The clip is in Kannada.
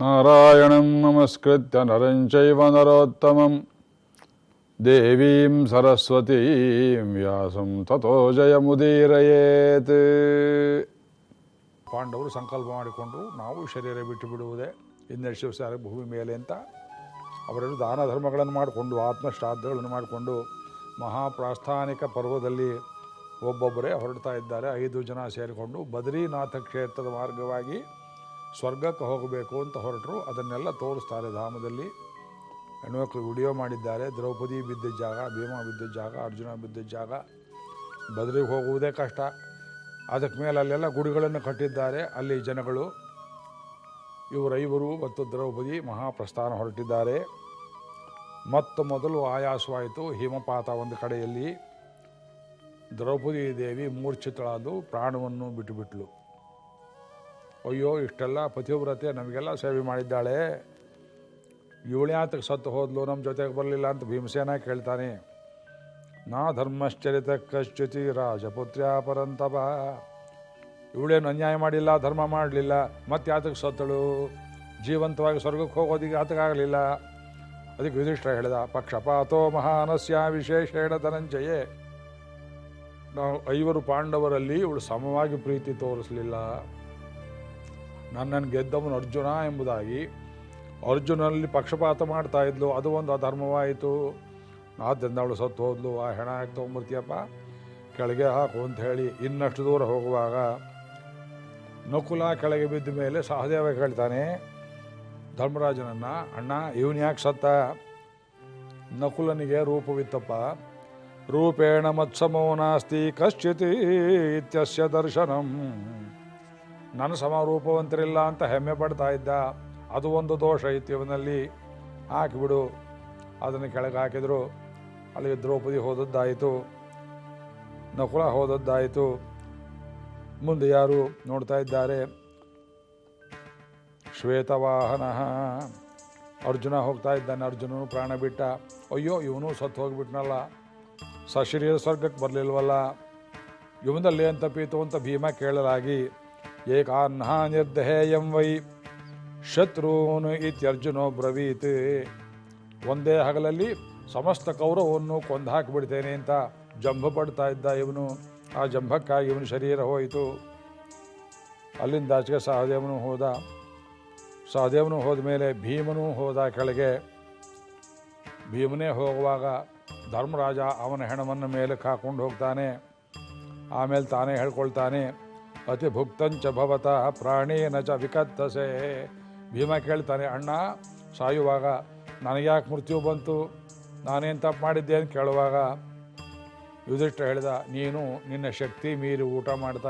ನಾರಾಯಣಂ ನಮಸ್ಕೃತ್ಯ ನರಂ ಚೈವ ನರೋತ್ತಮಂ ದೇವೀಂ ಸರಸ್ವತೀಂ ವ್ಯಾಸಂ ತಥೋ ಜಯಮುದೀರಯೇತ್ ಪಾಂಡವರು ಸಂಕಲ್ಪ ಮಾಡಿಕೊಂಡು ನಾವು ಶರೀರ ಬಿಟ್ಟು ಬಿಡುವುದೇ ಇನ್ನೆರಡು ಶಿವಸಾರ ಭೂಮಿ ಮೇಲೆ ಅಂತ ಅವರೆಲ್ಲರೂ ದಾನ ಧರ್ಮಗಳನ್ನು ಮಾಡಿಕೊಂಡು ಆತ್ಮಶ್ರಾದ್ದಗಳನ್ನು ಮಾಡಿಕೊಂಡು ಮಹಾಪ್ರಾಸ್ಥಾನಿಕ ಪರ್ವದಲ್ಲಿ ಒಬ್ಬೊಬ್ಬರೇ ಹೊರಡ್ತಾ ಇದ್ದಾರೆ. ಐದು ಜನ ಸೇರಿಕೊಂಡು ಬದ್ರಿನಾಥ ಕ್ಷೇತ್ರದ ಮಾರ್ಗವಾಗಿ ಸ್ವರ್ಗಕ್ಕೆ ಹೋಗಬೇಕು ಅಂತ ಹೊರಟರು. ಅದನ್ನೆಲ್ಲ ತೋರಿಸ್ತಾರೆ ಧಾಮದಲ್ಲಿ. ಹೆಣ್ಮಕ್ಳು ವಿಡಿಯೋ ಮಾಡಿದ್ದಾರೆ. ದ್ರೌಪದಿ ಬಿದ್ದ ಜಾಗ, ಭೀಮ ಬಿದ್ದ ಜಾಗ, ಅರ್ಜುನ ಬಿದ್ದ ಜಾಗ. ಬದ್ರಿಗೆ ಹೋಗುವುದೇ ಕಷ್ಟ. ಅದಕ್ಕೆ ಮೇಲೆ ಅಲ್ಲೆಲ್ಲ ಗುಡಿಗಳನ್ನು ಕಟ್ಟಿದ್ದಾರೆ ಅಲ್ಲಿ ಜನಗಳು. ಇವರೈವರು ಮತ್ತು ದ್ರೌಪದಿ ಮಹಾಪ್ರಸ್ಥಾನ ಹೊರಟಿದ್ದಾರೆ. ಮತ್ತು ಮೊದಲು ಆಯಾಸವಾಯಿತು ಹಿಮಪಾತ ಒಂದು ಕಡೆಯಲ್ಲಿ. ದ್ರೌಪದಿ ದೇವಿ ಮೂರ್ಛಿತಳಾದು ಪ್ರಾಣವನ್ನು ಬಿಟ್ಟುಬಿಟ್ಲು. ಅಯ್ಯೋ, ಇಷ್ಟೆಲ್ಲ ಪತಿವ್ರತೆ ನಮಗೆಲ್ಲ ಸೇವೆ ಮಾಡಿದ್ದಾಳೆ. ಇವಳ್ಯಾತಕ್ಕೆ ಸತ್ತು ಹೋದ್ಲು, ನಮ್ಮ ಜೊತೆಗೆ ಬರಲಿಲ್ಲ ಅಂತ ಭೀಮಸೇನ ಕೇಳ್ತಾನೆ. ನಾ ಧರ್ಮಶ್ಚರಿತ ಕಶ್ಚ್ಯುತಿ ರಾಜಪುತ್ರ್ಯ ಪರಂತಪ. ಇವಳೇನು ಅನ್ಯಾಯ ಮಾಡಿಲ್ಲ, ಧರ್ಮ ಮಾಡಲಿಲ್ಲ, ಮತ್ತೆ ಯಾತಕ್ಕೆ ಸತ್ತಳು. ಜೀವಂತವಾಗಿ ಸ್ವರ್ಗಕ್ಕೆ ಹೋಗೋದಿಗೆ ಆತಕ್ಕಾಗಲಿಲ್ಲ ಅದಕ್ಕೆ ಯುಧಿಷ್ಠ ಹೇಳಿದ, ಪಕ್ಷಪಾತೋ ಮಹಾನಸ್ಯ ವಿಶೇಷೇಣ ಧನಂಜಯೇ. ನಾವು ಐವರು ಪಾಂಡವರಲ್ಲಿ ಇವಳು ಸಮವಾಗಿ ಪ್ರೀತಿ ತೋರಿಸಲಿಲ್ಲ. ನನ್ನನ್ನು ಗೆದ್ದವನು ಅರ್ಜುನ ಎಂಬುದಾಗಿ ಅರ್ಜುನಲ್ಲಿ ಪಕ್ಷಪಾತ ಮಾಡ್ತಾ ಇದ್ಲು. ಅದು ಒಂದು ಅಧರ್ಮವಾಯಿತು. ಆದ್ದರಿಂದ ಅವಳು ಸತ್ತು ಹೋದ್ಲು. ಆ ಹೆಣ ಹಾಕಿ ತೊಗೊಂಬರ್ತೀಯಪ್ಪ ಕೆಳಗೆ ಹಾಕು ಅಂತ ಹೇಳಿ ಇನ್ನಷ್ಟು ದೂರ ಹೋಗುವಾಗ ನಕುಲ ಕೆಳಗೆ ಬಿದ್ದ ಮೇಲೆ ಸಹದೇವ ಕೇಳ್ತಾನೆ, ಧರ್ಮರಾಜನನ್ನ, ಅಣ್ಣ, ಇವನು ಯಾಕೆ ಸತ್ತ? ನಕುಲನಿಗೆ ರೂಪವಿತ್ತಪ್ಪ. ರೂಪೇಣ ಮತ್ಸಮೋ ನಾಸ್ತಿ ಕಶ್ಚಿತ್ ಇತ್ಯಸ್ಯ ದರ್ಶನಂ. ನನ್ನ ಸಮಾರೂಪವಂತರಿಲ್ಲ ಅಂತ ಹೆಮ್ಮೆ ಪಡ್ತಾ ಇದ್ದ, ಅದು ಒಂದು ದೋಷ ಇತ್ತು ಇವನಲ್ಲಿ ಹಾಕಿಬಿಡು ಅದನ್ನು ಕೆಳಗೆ ಹಾಕಿದರು. ಅಲ್ಲಿಗೆ ದ್ರೌಪದಿ ಹೋದದ್ದಾಯಿತು. ನಕುಲ ಹೋದದ್ದಾಯಿತು. ಮುಂದೆ ಯಾರು ನೋಡ್ತಾ ಇದ್ದಾರೆ? ಶ್ವೇತವಾಹನ. ಅರ್ಜುನ ಹೋಗ್ತಾ ಇದ್ದಾನೆ. ಅರ್ಜುನನು ಪ್ರಾಣ ಬಿಟ್ಟ. ಅಯ್ಯೋ, ಇವನು ಸತ್ತು ಹೋಗಿಬಿಟ್ನಲ್ಲ. ಸಶರೀರ ಸ್ವರ್ಗಕ್ಕೆ ಬರಲಿಲ್ವಲ್ಲ? ಇವನಲ್ಲಿ ಅಂತ ಪೀತು ಅಂತ ಭೀಮ ಕೇಳಲಾಗಿ ಏಕಾನ್ನ ನಿರ್ದಹೇಯಂ ವೈ. ಶತ್ರುನು ಇತ್ಯರ್ಜುನೋ ಬ್ರವೀತ್. ಒಂದೇ ಹಗಲಲ್ಲಿ ಸಮಸ್ತ ಕೌರವವನ್ನು ಕೊಂದು ಹಾಕಿಬಿಡ್ತೇನೆ ಅಂತ ಜಂಭ ಪಡ್ತಾ ಇದ್ದ ಇವನು. ಆ ಜಂಭಕ್ಕಾಗಿ ಇವನು ಶರೀರ ಹೋಯಿತು. ಅಲ್ಲಿಂದ ಆಚೆಗೆ ಸಹದೇವನು ಹೋದ. ಸಹದೇವನು ಹೋದ ಮೇಲೆ ಭೀಮನೂ ಹೋದ ಕೆಳಗೆ. ಭೀಮನೇ ಹೋಗುವಾಗ ಧರ್ಮರಾಜ ಅವನ ಹೆಣವನ್ನು ಮೇಲಕ್ಕೆ ಹಾಕ್ಕೊಂಡು ಹೋಗ್ತಾನೆ. ಆಮೇಲೆ ತಾನೇ ಹೇಳ್ಕೊಳ್ತಾನೆ. ಅತಿ ಭುಕ್ತಂಚ ಭವತ, ಪ್ರಾಣೇನ ಚ ವಿಕತ್ತಸೆ ಭೀಮ ಕೇಳ್ತಾನೆ, ಅಣ್ಣ, ಸಾಯುವಾಗ ನನಗ್ಯಾಕೆ ಮೃತ್ಯು ಬಂತು? ನಾನೇನು ತಪ್ಪು ಮಾಡಿದ್ದೆ? ಅಂತ ಕೇಳುವಾಗ ಯುಧಿಷ್ಠ ಹೇಳಿದ, ನೀನು ನಿನ್ನ ಶಕ್ತಿ ಮೀರಿ ಊಟ ಮಾಡ್ತಾ